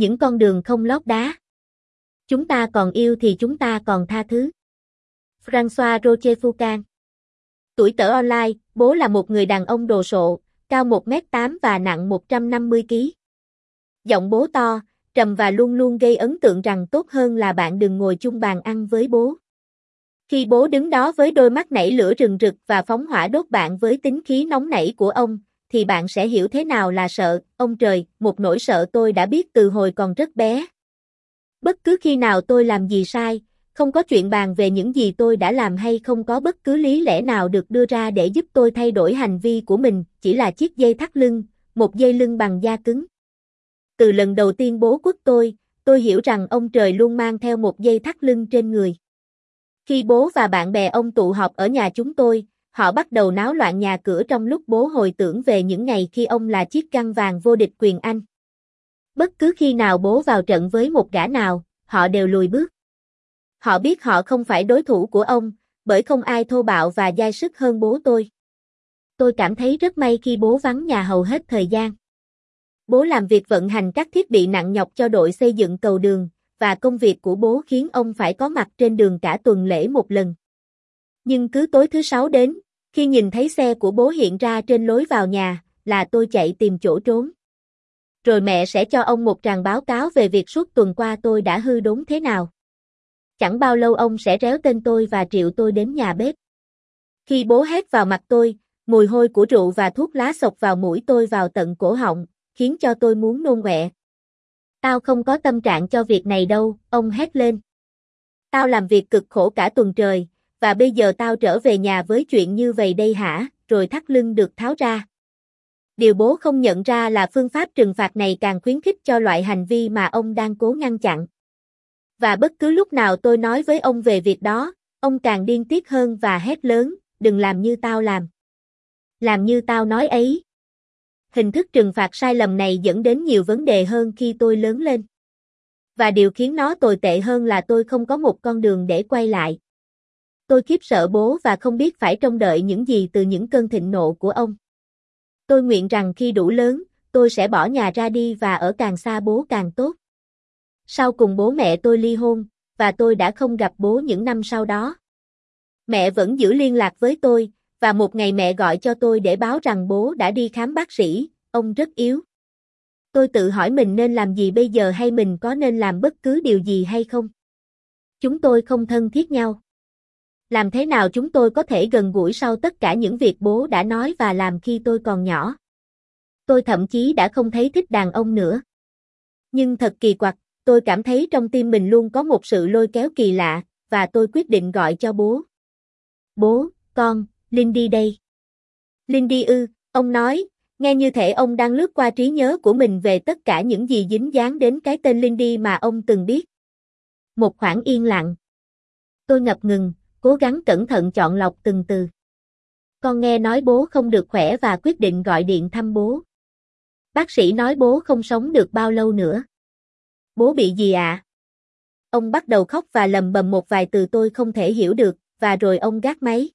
Những con đường không lót đá. Chúng ta còn yêu thì chúng ta còn tha thứ. François Roger Foucan Tuổi tở online, bố là một người đàn ông đồ sộ, cao 1m8 và nặng 150kg. Giọng bố to, trầm và luôn luôn gây ấn tượng rằng tốt hơn là bạn đừng ngồi chung bàn ăn với bố. Khi bố đứng đó với đôi mắt nảy lửa rừng rực và phóng hỏa đốt bạn với tính khí nóng nảy của ông, thì bạn sẽ hiểu thế nào là sợ, ông trời, một nỗi sợ tôi đã biết từ hồi còn rất bé. Bất cứ khi nào tôi làm gì sai, không có chuyện bàn về những gì tôi đã làm hay không có bất cứ lý lẽ nào được đưa ra để giúp tôi thay đổi hành vi của mình, chỉ là chiếc dây thắt lưng, một dây lưng bằng da cứng. Từ lần đầu tiên bố quất tôi, tôi hiểu rằng ông trời luôn mang theo một dây thắt lưng trên người. Khi bố và bạn bè ông tụ họp ở nhà chúng tôi, họ bắt đầu náo loạn nhà cửa trong lúc bố hồi tưởng về những ngày khi ông là chiếc găng vàng vô địch quyền Anh. Bất cứ khi nào bố vào trận với một gã nào, họ đều lùi bước. Họ biết họ không phải đối thủ của ông, bởi không ai thô bạo và dai sức hơn bố tôi. Tôi cảm thấy rất may khi bố vắng nhà hầu hết thời gian. Bố làm việc vận hành các thiết bị nặng nhọc cho đội xây dựng cầu đường, và công việc của bố khiến ông phải có mặt trên đường cả tuần lễ một lần. Nhưng cứ tối thứ sáu đến, khi nhìn thấy xe của bố hiện ra trên lối vào nhà, là tôi chạy tìm chỗ trốn. Rồi mẹ sẽ cho ông một tràng báo cáo về việc suốt tuần qua tôi đã hư đốn thế nào. Chẳng bao lâu ông sẽ réo tên tôi và triệu tôi đến nhà bếp. Khi bố hét vào mặt tôi, mùi hôi của rượu và thuốc lá sộc vào mũi tôi vào tận cổ họng, khiến cho tôi muốn nôn quẹ. Tao không có tâm trạng cho việc này đâu, ông hét lên. Tao làm việc cực khổ cả tuần trời, và bây giờ tao trở về nhà với chuyện như vậy đây hả, rồi thắt lưng được tháo ra. Điều bố không nhận ra là phương pháp trừng phạt này càng khuyến khích cho loại hành vi mà ông đang cố ngăn chặn. Và bất cứ lúc nào tôi nói với ông về việc đó, ông càng điên tiết hơn và hét lớn, đừng làm như tao làm. Làm như tao nói ấy. Hình thức trừng phạt sai lầm này dẫn đến nhiều vấn đề hơn khi tôi lớn lên. Và điều khiến nó tồi tệ hơn là tôi không có một con đường để quay lại. Tôi kiếp sợ bố và không biết phải trông đợi những gì từ những cơn thịnh nộ của ông. Tôi nguyện rằng khi đủ lớn, tôi sẽ bỏ nhà ra đi và ở càng xa bố càng tốt. Sau cùng bố mẹ tôi ly hôn, và tôi đã không gặp bố những năm sau đó. Mẹ vẫn giữ liên lạc với tôi, và một ngày mẹ gọi cho tôi để báo rằng bố đã đi khám bác sĩ, ông rất yếu. Tôi tự hỏi mình nên làm gì bây giờ hay mình có nên làm bất cứ điều gì hay không. Chúng tôi không thân thiết nhau. Làm thế nào chúng tôi có thể gần gũi sau tất cả những việc bố đã nói và làm khi tôi còn nhỏ? Tôi thậm chí đã không thấy thích đàn ông nữa. Nhưng thật kỳ quặc, tôi cảm thấy trong tim mình luôn có một sự lôi kéo kỳ lạ, và tôi quyết định gọi cho bố. Bố, con, Lindy đây. Lindy ư, ông nói, nghe như thể ông đang lướt qua trí nhớ của mình về tất cả những gì dính dáng đến cái tên Lindy mà ông từng biết. Một khoảng yên lặng. Tôi ngập ngừng, cố gắng cẩn thận chọn lọc từng từ. Con nghe nói bố không được khỏe và quyết định gọi điện thăm bố. Bác sĩ nói bố không sống được bao lâu nữa. Bố bị gì ạ? À? Ông bắt đầu khóc và lầm bầm một vài từ tôi không thể hiểu được, và rồi ông gác máy.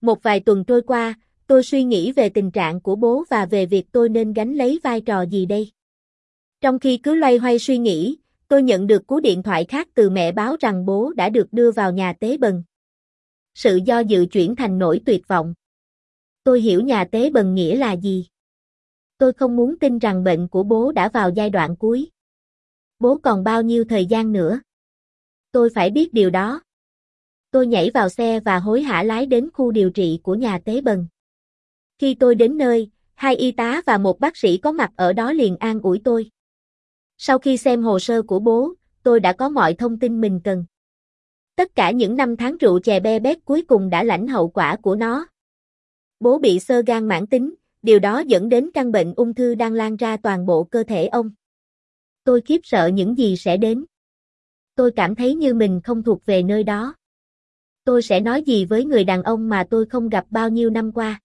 Một vài tuần trôi qua, tôi suy nghĩ về tình trạng của bố và về việc tôi nên gánh lấy vai trò gì đây. Trong khi cứ loay hoay suy nghĩ, tôi nhận được cú điện thoại khác từ mẹ báo rằng bố đã được đưa vào nhà tế bần. Sự do dự chuyển thành nỗi tuyệt vọng. Tôi hiểu nhà tế bần nghĩa là gì. Tôi không muốn tin rằng bệnh của bố đã vào giai đoạn cuối. Bố còn bao nhiêu thời gian nữa? Tôi phải biết điều đó. Tôi nhảy vào xe và hối hả lái đến khu điều trị của nhà tế bần. Khi tôi đến nơi, hai y tá và một bác sĩ có mặt ở đó liền an ủi tôi. Sau khi xem hồ sơ của bố, tôi đã có mọi thông tin mình cần. Tất cả những năm tháng rượu chè be bét cuối cùng đã lãnh hậu quả của nó. Bố bị sơ gan mãn tính, điều đó dẫn đến căn bệnh ung thư đang lan ra toàn bộ cơ thể ông. Tôi khiếp sợ những gì sẽ đến. Tôi cảm thấy như mình không thuộc về nơi đó. Tôi sẽ nói gì với người đàn ông mà tôi không gặp bao nhiêu năm qua?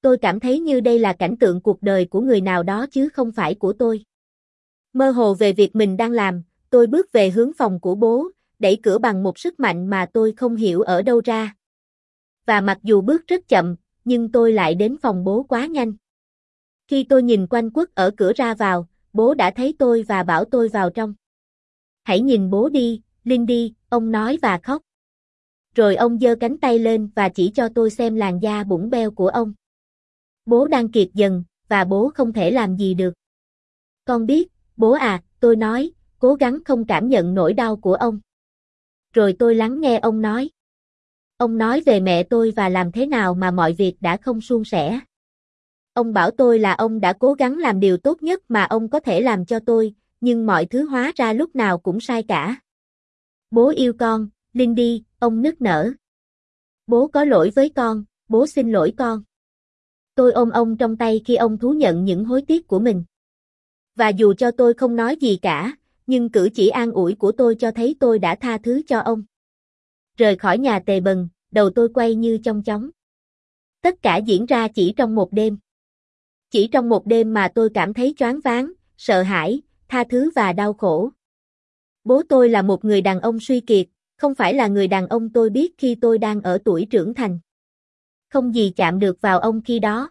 Tôi cảm thấy như đây là cảnh tượng cuộc đời của người nào đó chứ không phải của tôi. Mơ hồ về việc mình đang làm, tôi bước về hướng phòng của bố, đẩy cửa bằng một sức mạnh mà tôi không hiểu ở đâu ra. Và mặc dù bước rất chậm, nhưng tôi lại đến phòng bố quá nhanh. Khi tôi nhìn quanh quất ở cửa ra vào, bố đã thấy tôi và bảo tôi vào trong. Hãy nhìn bố đi, Lindy, ông nói và khóc. Rồi ông giơ cánh tay lên và chỉ cho tôi xem làn da bụng beo của ông. Bố đang kiệt dần, và bố không thể làm gì được. Con biết, bố à, tôi nói, cố gắng không cảm nhận nỗi đau của ông. Rồi tôi lắng nghe ông nói. Ông nói về mẹ tôi và làm thế nào mà mọi việc đã không suôn sẻ. Ông bảo tôi là ông đã cố gắng làm điều tốt nhất mà ông có thể làm cho tôi, nhưng mọi thứ hóa ra lúc nào cũng sai cả. Bố yêu con, Lindy, ông nức nở. Bố có lỗi với con, bố xin lỗi con. Tôi ôm ông trong tay khi ông thú nhận những hối tiếc của mình. Và dù cho tôi không nói gì cả, nhưng cử chỉ an ủi của tôi cho thấy tôi đã tha thứ cho ông. Rời khỏi nhà tề bần, đầu tôi quay như trong chóng. Tất cả diễn ra chỉ trong một đêm. Chỉ trong một đêm mà tôi cảm thấy choáng váng, sợ hãi, tha thứ và đau khổ. Bố tôi là một người đàn ông suy kiệt, không phải là người đàn ông tôi biết khi tôi đang ở tuổi trưởng thành. Không gì chạm được vào ông khi đó.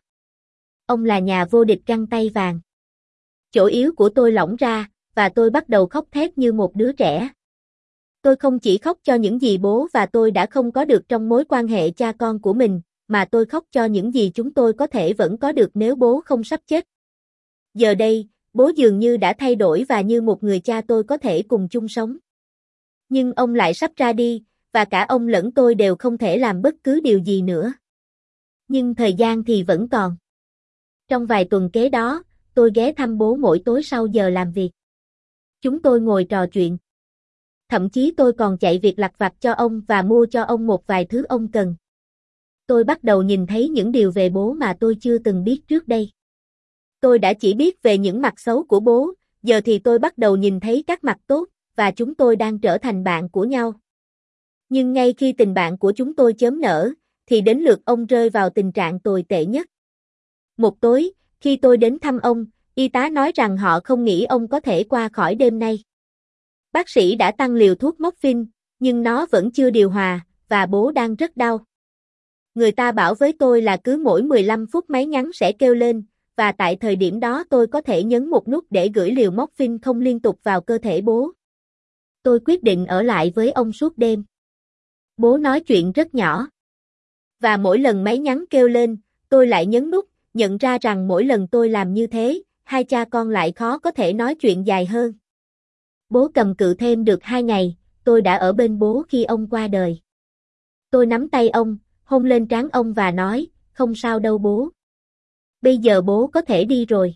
Ông là nhà vô địch găng tay vàng. Chỗ yếu của tôi lỏng ra, và tôi bắt đầu khóc thét như một đứa trẻ. Tôi không chỉ khóc cho những gì bố và tôi đã không có được trong mối quan hệ cha con của mình, mà tôi khóc cho những gì chúng tôi có thể vẫn có được nếu bố không sắp chết. Giờ đây, bố dường như đã thay đổi và như một người cha tôi có thể cùng chung sống. Nhưng ông lại sắp ra đi, và cả ông lẫn tôi đều không thể làm bất cứ điều gì nữa. Nhưng thời gian thì vẫn còn. Trong vài tuần kế đó, tôi ghé thăm bố mỗi tối sau giờ làm việc. Chúng tôi ngồi trò chuyện. Thậm chí tôi còn chạy việc lặt vặt cho ông và mua cho ông một vài thứ ông cần. Tôi bắt đầu nhìn thấy những điều về bố mà tôi chưa từng biết trước đây. Tôi đã chỉ biết về những mặt xấu của bố, giờ thì tôi bắt đầu nhìn thấy các mặt tốt, và chúng tôi đang trở thành bạn của nhau. Nhưng ngay khi tình bạn của chúng tôi chớm nở, thì đến lượt ông rơi vào tình trạng tồi tệ nhất. Một tối, khi tôi đến thăm ông, y tá nói rằng họ không nghĩ ông có thể qua khỏi đêm nay. Bác sĩ đã tăng liều thuốc morphine, nhưng nó vẫn chưa điều hòa, và bố đang rất đau. Người ta bảo với tôi là cứ mỗi 15 phút máy nhắn sẽ kêu lên, và tại thời điểm đó tôi có thể nhấn một nút để gửi liều morphine không liên tục vào cơ thể bố. Tôi quyết định ở lại với ông suốt đêm. Bố nói chuyện rất nhỏ. Và mỗi lần máy nhắn kêu lên, tôi lại nhấn nút, nhận ra rằng mỗi lần tôi làm như thế, hai cha con lại khó có thể nói chuyện dài hơn. Bố cầm cự thêm được hai ngày, tôi đã ở bên bố khi ông qua đời. Tôi nắm tay ông, hôn lên trán ông và nói, không sao đâu bố. Bây giờ bố có thể đi rồi.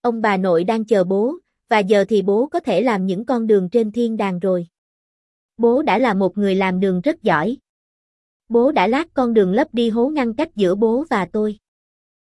Ông bà nội đang chờ bố, và giờ thì bố có thể làm những con đường trên thiên đàng rồi. Bố đã là một người làm đường rất giỏi. Bố đã lát con đường lấp đi hố ngăn cách giữa bố và tôi.